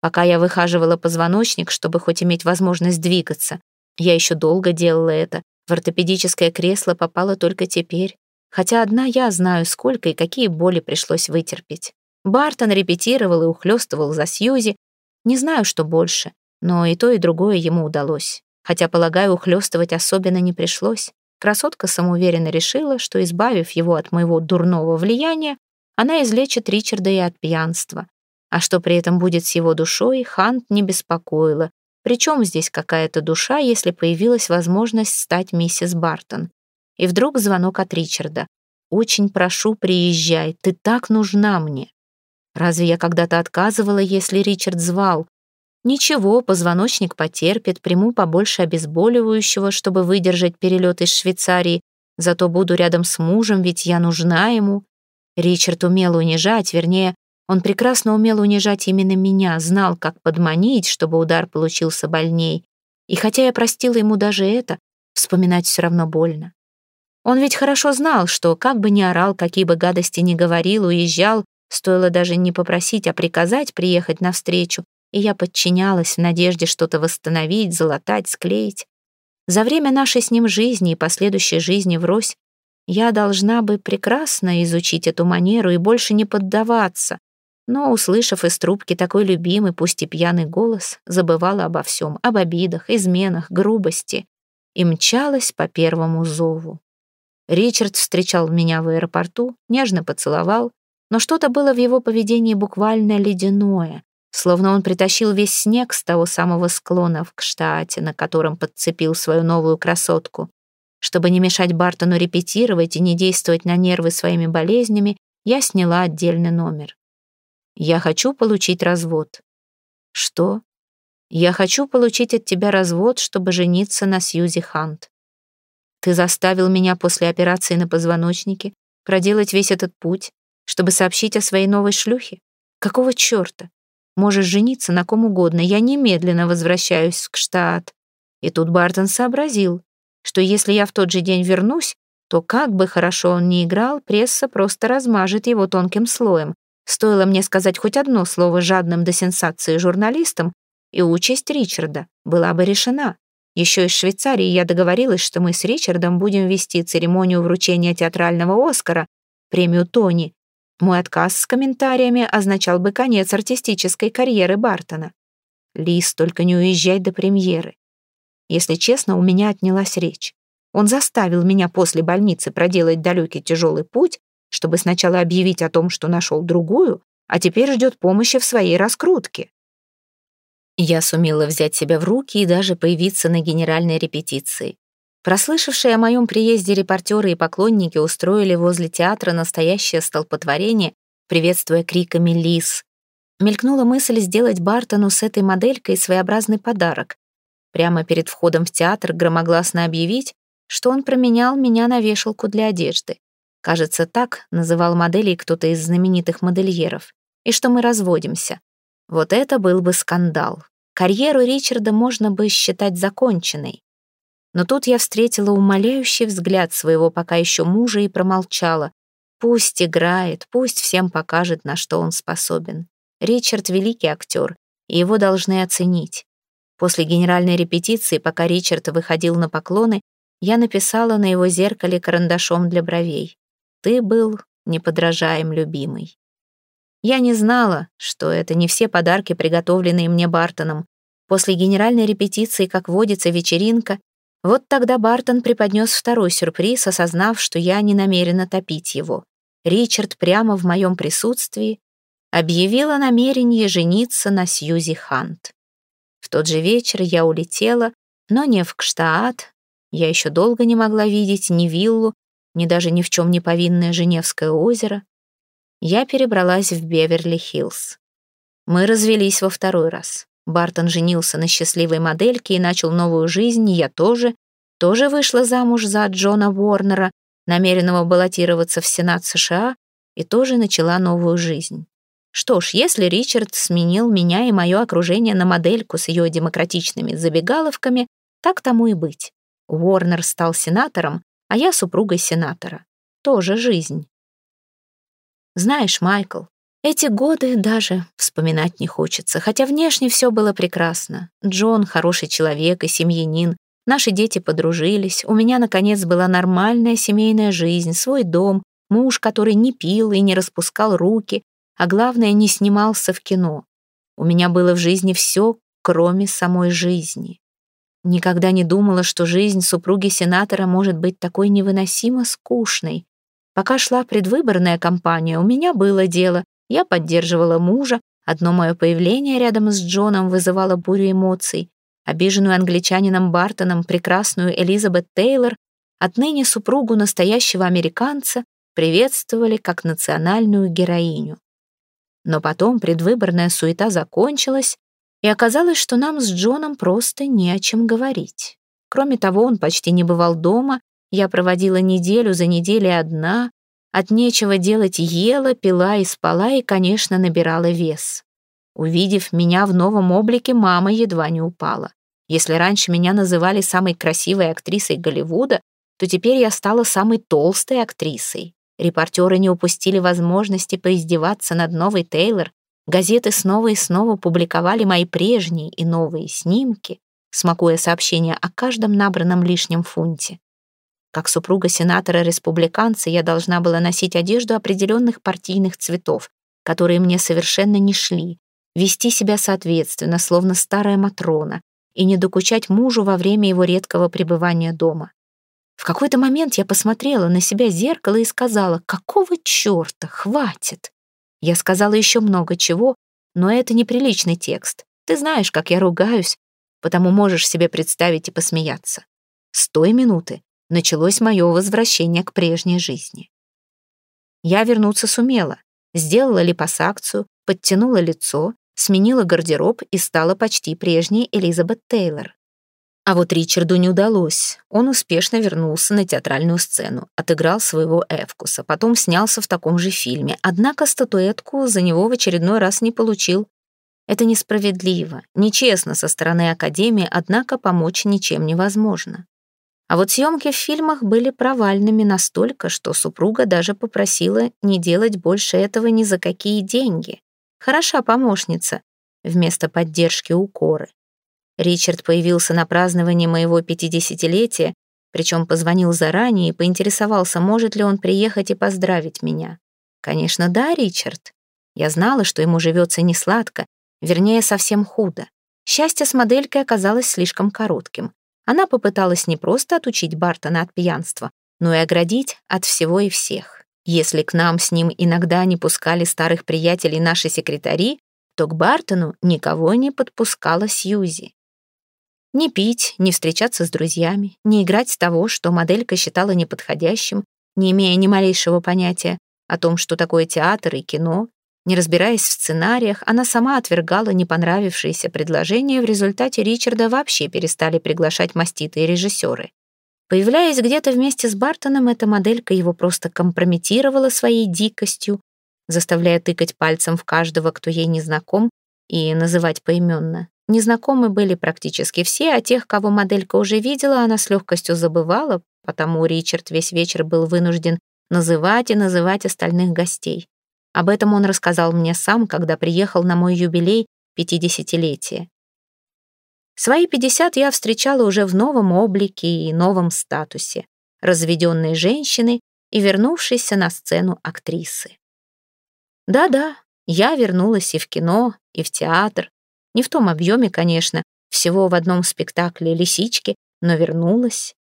Пока я выхаживала позвоночник, чтобы хоть иметь возможность двигаться, я еще долго делала это. В ортопедическое кресло попала только теперь. Хотя одна я знаю, сколько и какие боли пришлось вытерпеть. Бартон репетировал и ухлёстывал за Сьюзи. Не знаю, что больше, но и то, и другое ему удалось. Хотя, полагаю, ухлёстывать особенно не пришлось. Красотка самоуверенно решила, что, избавив его от моего дурного влияния, она излечит Ричарда и от пьянства. А что при этом будет с его душой, Хант не беспокоила, причем здесь какая-то душа, если появилась возможность стать миссис Бартон? И вдруг звонок от Ричарда. «Очень прошу, приезжай, ты так нужна мне». Разве я когда-то отказывала, если Ричард звал? Ничего, позвоночник потерпит, приму побольше обезболивающего, чтобы выдержать перелет из Швейцарии, зато буду рядом с мужем, ведь я нужна ему. Ричард умел унижать, вернее, он прекрасно умел унижать именно меня, знал, как подманить, чтобы удар получился больней. И хотя я простила ему даже это, вспоминать все равно больно. Он ведь хорошо знал, что как бы ни орал, какие бы гадости ни говорил, уезжал, стоило даже не попросить, а приказать приехать навстречу, и я подчинялась в надежде что-то восстановить, залатать, склеить. За время нашей с ним жизни и последующей жизни врозь я должна бы прекрасно изучить эту манеру и больше не поддаваться, но, услышав из трубки такой любимый, пусть и пьяный голос, забывала обо всем, об обидах, изменах, грубости и мчалась по первому зову. Ричард встречал меня в аэропорту, нежно поцеловал, но что-то было в его поведении буквально ледяное, словно он притащил весь снег с того самого склона в Кштате, на котором подцепил свою новую красотку. Чтобы не мешать Бартону репетировать и не действовать на нервы своими болезнями, я сняла отдельный номер. Я хочу получить развод. Что? Я хочу получить от тебя развод, чтобы жениться на Сьюзи Хант. Ты заставил меня после операции на позвоночнике проделать весь этот путь, чтобы сообщить о своей новой шлюхе? Какого черта? Можешь жениться на ком угодно, я немедленно возвращаюсь к штат. И тут Бартон сообразил, что если я в тот же день вернусь, то как бы хорошо он ни играл, пресса просто размажет его тонким слоем, Стоило мне сказать хоть одно слово жадным до сенсации журналистам, и участь Ричарда была бы решена. Еще из Швейцарии я договорилась, что мы с Ричардом будем вести церемонию вручения театрального Оскара, премию Тони. Мой отказ с комментариями означал бы конец артистической карьеры Бартона. Лис, только не уезжай до премьеры. Если честно, у меня отнялась речь. Он заставил меня после больницы проделать далекий тяжелый путь, чтобы сначала объявить о том, что нашел другую, а теперь ждет помощи в своей раскрутке. Я сумела взять себя в руки и даже появиться на генеральной репетиции. Прослышавшие о моем приезде репортеры и поклонники устроили возле театра настоящее столпотворение, приветствуя криками «Лис!». Мелькнула мысль сделать Бартону с этой моделькой своеобразный подарок. Прямо перед входом в театр громогласно объявить, что он променял меня на вешалку для одежды. Кажется, так называл моделей кто-то из знаменитых модельеров. И что мы разводимся. Вот это был бы скандал. Карьеру Ричарда можно бы считать законченной. Но тут я встретила умоляющий взгляд своего пока еще мужа и промолчала. Пусть играет, пусть всем покажет, на что он способен. Ричард — великий актер, и его должны оценить. После генеральной репетиции, пока Ричард выходил на поклоны, я написала на его зеркале карандашом для бровей. Ты был неподражаем любимый. Я не знала, что это не все подарки, приготовленные мне Бартоном. После генеральной репетиции, как водится, вечеринка, Вот тогда Бартон преподнес второй сюрприз, осознав, что я не намерена топить его. Ричард прямо в моем присутствии объявил о намерении жениться на Сьюзи Хант. В тот же вечер я улетела, но не в Кштаат. Я еще долго не могла видеть ни виллу, ни даже ни в чем не повинное Женевское озеро. Я перебралась в Беверли-Хиллз. Мы развелись во второй раз. Бартон женился на счастливой модельке и начал новую жизнь, я тоже. Тоже вышла замуж за Джона Уорнера, намеренного баллотироваться в Сенат США, и тоже начала новую жизнь. Что ж, если Ричард сменил меня и мое окружение на модельку с ее демократичными забегаловками, так тому и быть. Уорнер стал сенатором, а я супругой сенатора. Тоже жизнь. Знаешь, Майкл, эти годы даже вспоминать не хочется, хотя внешне все было прекрасно. Джон — хороший человек и семьянин, наши дети подружились, у меня, наконец, была нормальная семейная жизнь, свой дом, муж, который не пил и не распускал руки, а главное, не снимался в кино. У меня было в жизни все, кроме самой жизни. Никогда не думала, что жизнь супруги сенатора может быть такой невыносимо скучной. Пока шла предвыборная кампания, у меня было дело. Я поддерживала мужа. Одно мое появление рядом с Джоном вызывало бурю эмоций. Обиженную англичанином Бартоном прекрасную Элизабет Тейлор, отныне супругу настоящего американца, приветствовали как национальную героиню. Но потом предвыборная суета закончилась, и оказалось, что нам с Джоном просто не о чем говорить. Кроме того, он почти не бывал дома, я проводила неделю за неделей одна, от нечего делать ела, пила и спала, и, конечно, набирала вес. Увидев меня в новом облике, мама едва не упала. Если раньше меня называли самой красивой актрисой Голливуда, то теперь я стала самой толстой актрисой. Репортеры не упустили возможности поиздеваться над новой Тейлор. Газеты снова и снова публиковали мои прежние и новые снимки, смакуя сообщения о каждом набранном лишнем фунте. Как супруга сенатора-республиканца я должна была носить одежду определенных партийных цветов, которые мне совершенно не шли, вести себя соответственно, словно старая Матрона, и не докучать мужу во время его редкого пребывания дома. В какой-то момент я посмотрела на себя в зеркало и сказала, «Какого черта? Хватит!» Я сказала еще много чего, но это неприличный текст. Ты знаешь, как я ругаюсь, потому можешь себе представить и посмеяться. С той минуты началось мое возвращение к прежней жизни. Я вернуться сумела, сделала липосакцию, подтянула лицо, сменила гардероб и стала почти прежней Элизабет Тейлор. А вот Ричарду не удалось. Он успешно вернулся на театральную сцену, отыграл своего Эвкуса, потом снялся в таком же фильме, однако статуэтку за него в очередной раз не получил. Это несправедливо, нечестно со стороны Академии, однако помочь ничем невозможно. А вот съемки в фильмах были провальными настолько, что супруга даже попросила не делать больше этого ни за какие деньги. Хороша помощница, вместо поддержки укоры. Ричард появился на праздновании моего пятидесятилетия, причем позвонил заранее и поинтересовался, может ли он приехать и поздравить меня. Конечно, да, Ричард. Я знала, что ему живется не сладко, вернее, совсем худо. Счастье с моделькой оказалось слишком коротким. Она попыталась не просто отучить Бартона от пьянства, но и оградить от всего и всех. Если к нам с ним иногда не пускали старых приятелей наши секретари, то к Бартону никого не подпускала Сьюзи. Не пить, не встречаться с друзьями, не играть того, что моделька считала неподходящим, не имея ни малейшего понятия о том, что такое театр и кино, не разбираясь в сценариях, она сама отвергала непонравившиеся предложения, в результате Ричарда вообще перестали приглашать маститые режиссеры. Появляясь где-то вместе с Бартоном, эта моделька его просто компрометировала своей дикостью, заставляя тыкать пальцем в каждого, кто ей не знаком, и называть поименно. Незнакомы были практически все, а тех, кого моделька уже видела, она с легкостью забывала, потому Ричард весь вечер был вынужден называть и называть остальных гостей. Об этом он рассказал мне сам, когда приехал на мой юбилей пятидесятилетия. Свои пятьдесят я встречала уже в новом облике и новом статусе, разведенной женщины и вернувшейся на сцену актрисы. Да-да, я вернулась и в кино, и в театр, не в том объеме, конечно, всего в одном спектакле «Лисички», но вернулась.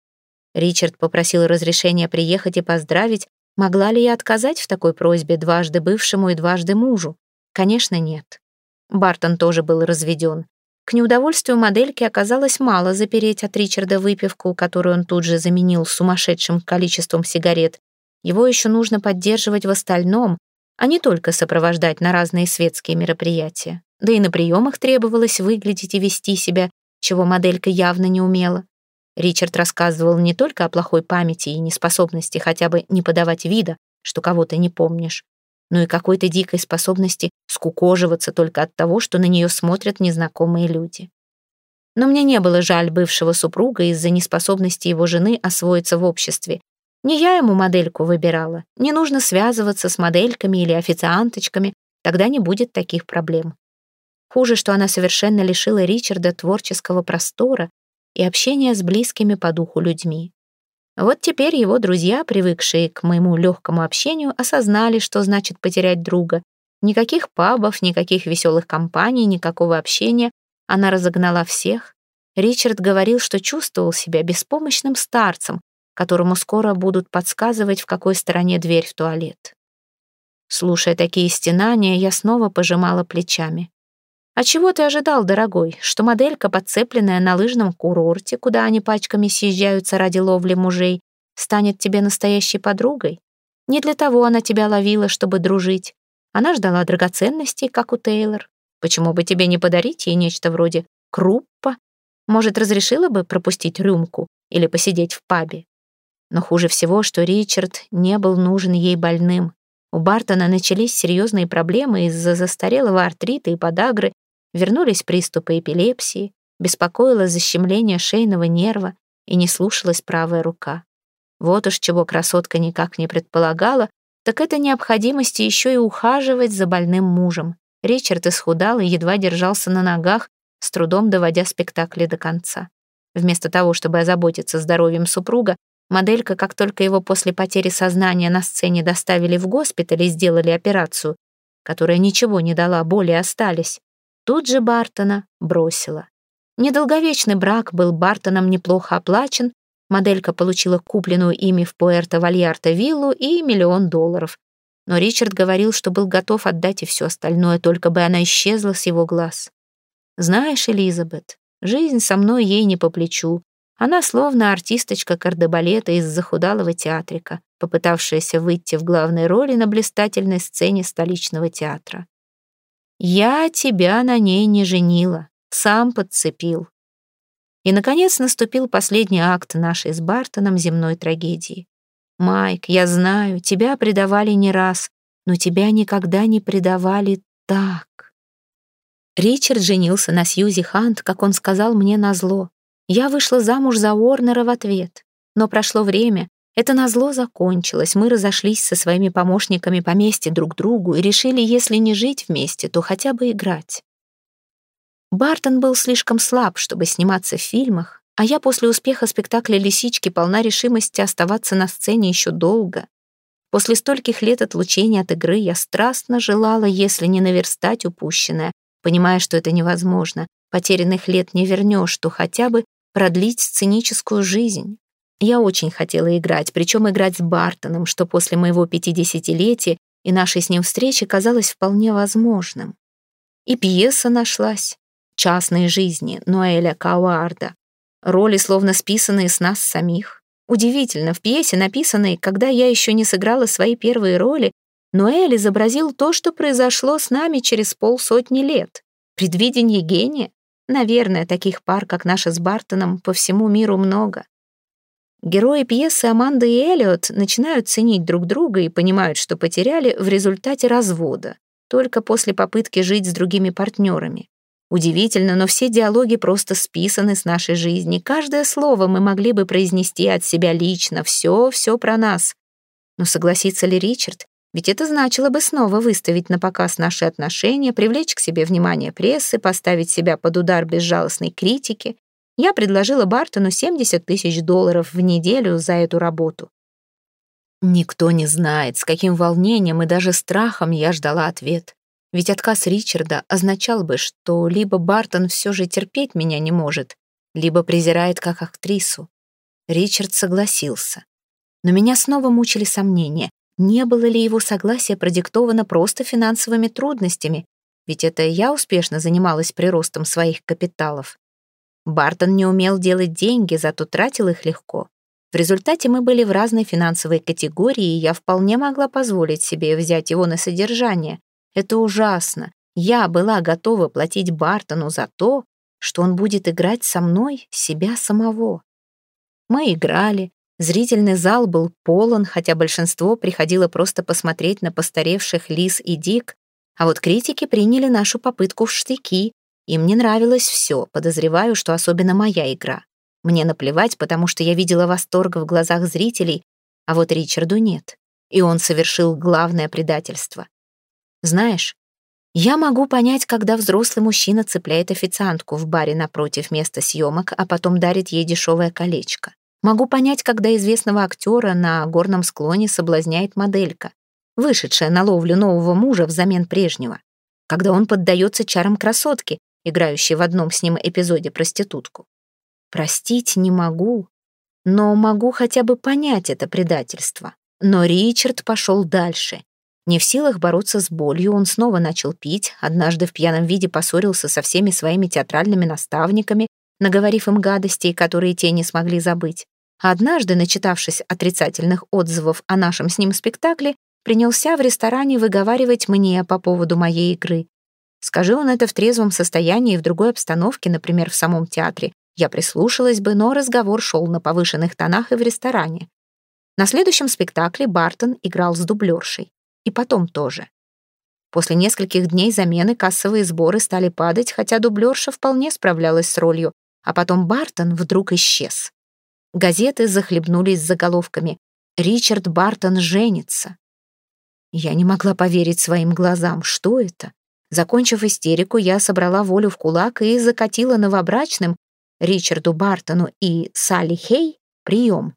Ричард попросил разрешения приехать и поздравить. Могла ли я отказать в такой просьбе дважды бывшему и дважды мужу? Конечно, нет. Бартон тоже был разведен. К неудовольствию модельки оказалось мало запереть от Ричарда выпивку, которую он тут же заменил сумасшедшим количеством сигарет. Его еще нужно поддерживать в остальном, а не только сопровождать на разные светские мероприятия. Да и на приемах требовалось выглядеть и вести себя, чего моделька явно не умела. Ричард рассказывал не только о плохой памяти и неспособности хотя бы не подавать вида, что кого-то не помнишь, но и какой-то дикой способности скукоживаться только от того, что на нее смотрят незнакомые люди. Но мне не было жаль бывшего супруга из-за неспособности его жены освоиться в обществе. Не я ему модельку выбирала. Не нужно связываться с модельками или официанточками, тогда не будет таких проблем. Хуже, что она совершенно лишила Ричарда творческого простора и общения с близкими по духу людьми. Вот теперь его друзья, привыкшие к моему легкому общению, осознали, что значит потерять друга. Никаких пабов, никаких веселых компаний, никакого общения. Она разогнала всех. Ричард говорил, что чувствовал себя беспомощным старцем, которому скоро будут подсказывать, в какой стороне дверь в туалет. Слушая такие стенания, я снова пожимала плечами. А чего ты ожидал, дорогой, что моделька, подцепленная на лыжном курорте, куда они пачками съезжаются ради ловли мужей, станет тебе настоящей подругой? Не для того она тебя ловила, чтобы дружить. Она ждала драгоценностей, как у Тейлор. Почему бы тебе не подарить ей нечто вроде круппа? Может, разрешила бы пропустить рюмку или посидеть в пабе? Но хуже всего, что Ричард не был нужен ей больным. У Бартона начались серьезные проблемы из-за застарелого артрита и подагры, Вернулись приступы эпилепсии, беспокоило защемление шейного нерва и не слушалась правая рука. Вот уж чего красотка никак не предполагала, так это необходимости еще и ухаживать за больным мужем. Ричард исхудал и едва держался на ногах, с трудом доводя спектакли до конца. Вместо того, чтобы озаботиться здоровьем супруга, моделька, как только его после потери сознания на сцене доставили в госпиталь и сделали операцию, которая ничего не дала, боли остались, Тут же Бартона бросила. Недолговечный брак был Бартоном неплохо оплачен, моделька получила купленную ими в Пуэрто-Вальярто виллу и миллион долларов. Но Ричард говорил, что был готов отдать и все остальное, только бы она исчезла с его глаз. «Знаешь, Элизабет, жизнь со мной ей не по плечу. Она словно артисточка кардебалета из захудалого театрика, попытавшаяся выйти в главной роли на блистательной сцене столичного театра. Я тебя на ней не женила, сам подцепил. И, наконец, наступил последний акт нашей с Бартоном земной трагедии. Майк, я знаю, тебя предавали не раз, но тебя никогда не предавали так. Ричард женился на Сьюзи Хант, как он сказал мне назло. Я вышла замуж за Уорнера в ответ. Но прошло время, это назло закончилось, мы разошлись со своими помощниками по месте друг другу и решили, если не жить вместе, то хотя бы играть. Бартон был слишком слаб, чтобы сниматься в фильмах, а я после успеха спектакля «Лисички» полна решимости оставаться на сцене еще долго. После стольких лет отлучения от игры я страстно желала, если не наверстать упущенное, понимая, что это невозможно, потерянных лет не вернешь, то хотя бы продлить сценическую жизнь. Я очень хотела играть, причем играть с Бартоном, что после моего пятидесятилетия и нашей с ним встречи казалось вполне возможным. И пьеса нашлась. «Частные жизни» Ноэля Кауарда. Роли словно списанные с нас самих. Удивительно, в пьесе, написанной, когда я еще не сыграла свои первые роли, Ноэль изобразил то, что произошло с нами через полсотни лет. Предвидение гения? Наверное, таких пар, как наша с Бартоном, по всему миру много. Герои пьесы Аманда и Эллиот начинают ценить друг друга и понимают, что потеряли в результате развода, только после попытки жить с другими партнерами. Удивительно, но все диалоги просто списаны с нашей жизни. Каждое слово мы могли бы произнести от себя лично, все, все про нас. Но согласится ли Ричард? Ведь это значило бы снова выставить на показ наши отношения, привлечь к себе внимание прессы, поставить себя под удар безжалостной критики. Я предложила Бартону 70 тысяч долларов в неделю за эту работу. Никто не знает, с каким волнением и даже страхом я ждала ответ. Ведь отказ Ричарда означал бы, что либо Бартон все же терпеть меня не может, либо презирает как актрису. Ричард согласился. Но меня снова мучили сомнения, не было ли его согласие продиктовано просто финансовыми трудностями, ведь это я успешно занималась приростом своих капиталов. Бартон не умел делать деньги, зато тратил их легко. В результате мы были в разной финансовой категории, и я вполне могла позволить себе взять его на содержание. Это ужасно. Я была готова платить Бартону за то, что он будет играть со мной себя самого. Мы играли, зрительный зал был полон, хотя большинство приходило просто посмотреть на постаревших Лис и Дик, а вот критики приняли нашу попытку в штыки. Им не нравилось все, подозреваю, что особенно моя игра. Мне наплевать, потому что я видела восторг в глазах зрителей, а вот Ричарду нет. И он совершил главное предательство. Знаешь, я могу понять, когда взрослый мужчина цепляет официантку в баре напротив места съемок, а потом дарит ей дешевое колечко. Могу понять, когда известного актера на горном склоне соблазняет моделька, вышедшая на ловлю нового мужа взамен прежнего. Когда он поддается чарам красотки, играющей в одном с ним эпизоде проститутку. Простить не могу, но могу хотя бы понять это предательство. Но Ричард пошел дальше. Не в силах бороться с болью, он снова начал пить, однажды в пьяном виде поссорился со всеми своими театральными наставниками, наговорив им гадостей, которые те не смогли забыть. Однажды, начитавшись отрицательных отзывов о нашем с ним спектакле, принялся в ресторане выговаривать мне по поводу моей игры. Скажи он это в трезвом состоянии и в другой обстановке, например, в самом театре, я прислушалась бы, но разговор шел на повышенных тонах и в ресторане. На следующем спектакле Бартон играл с дублершей. И потом тоже. После нескольких дней замены кассовые сборы стали падать, хотя дублерша вполне справлялась с ролью, а потом Бартон вдруг исчез. Газеты захлебнулись заголовками «Ричард Бартон женится». Я не могла поверить своим глазам. Что это? Закончив истерику, я собрала волю в кулак и закатила новобрачным Ричарду Бартону и Салли Хей прием.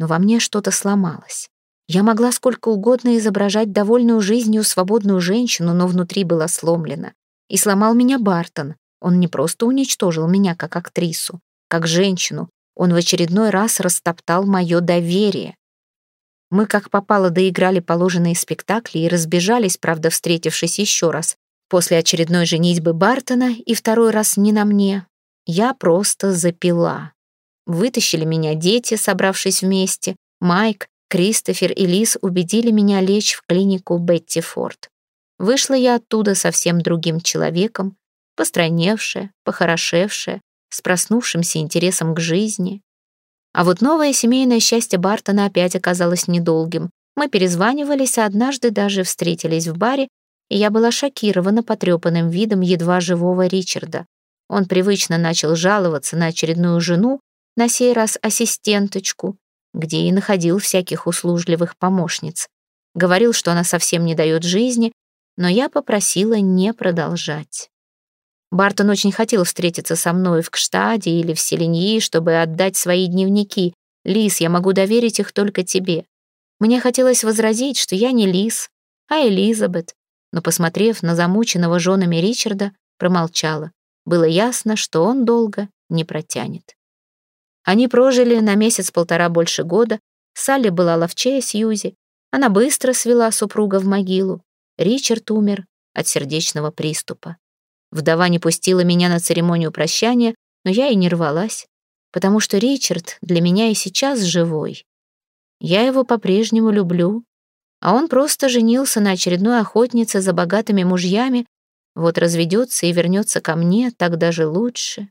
Но во мне что-то сломалось. Я могла сколько угодно изображать довольную жизнью свободную женщину, но внутри была сломлена. И сломал меня Бартон. Он не просто уничтожил меня как актрису, как женщину. Он в очередной раз растоптал мое доверие. Мы как попало доиграли положенные спектакли и разбежались, правда, встретившись еще раз. После очередной женитьбы Бартона и второй раз не на мне. Я просто запила. Вытащили меня дети, собравшись вместе. Майк, Кристофер и Лиз убедили меня лечь в клинику Бетти Форд. Вышла я оттуда совсем другим человеком, постройневшая, похорошевшая, с проснувшимся интересом к жизни. А вот новое семейное счастье Бартона опять оказалось недолгим. Мы перезванивались, а однажды даже встретились в баре, и я была шокирована потрепанным видом едва живого Ричарда. Он привычно начал жаловаться на очередную жену, на сей раз ассистенточку, где и находил всяких услужливых помощниц. Говорил, что она совсем не дает жизни, но я попросила не продолжать. Бартон очень хотел встретиться со мной в Кштаде или в Селеньи, чтобы отдать свои дневники. «Лис, я могу доверить их только тебе». Мне хотелось возразить, что я не Лис, а Элизабет, но, посмотрев на замученного женами Ричарда, промолчала. Было ясно, что он долго не протянет. Они прожили на месяц-полтора больше года. Салли была ловчее Сьюзи. Она быстро свела супруга в могилу. Ричард умер от сердечного приступа. Вдова не пустила меня на церемонию прощания, но я и не рвалась, потому что Ричард для меня и сейчас живой. Я его по-прежнему люблю, а он просто женился на очередной охотнице за богатыми мужьями, вот разведется и вернется ко мне, так даже лучше.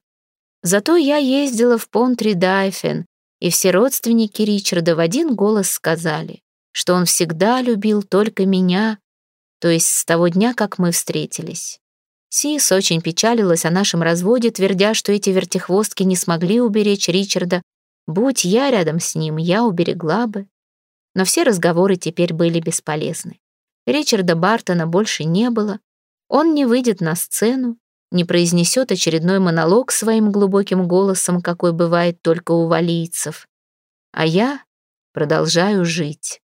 Зато я ездила в Понтри-Дайфен, и все родственники Ричарда в один голос сказали, что он всегда любил только меня, то есть с того дня, как мы встретились. Сис очень печалилась о нашем разводе, твердя, что эти вертихвостки не смогли уберечь Ричарда. Будь я рядом с ним, я уберегла бы. Но все разговоры теперь были бесполезны. Ричарда Бартона больше не было. Он не выйдет на сцену, не произнесет очередной монолог своим глубоким голосом, какой бывает только у валийцев. А я продолжаю жить.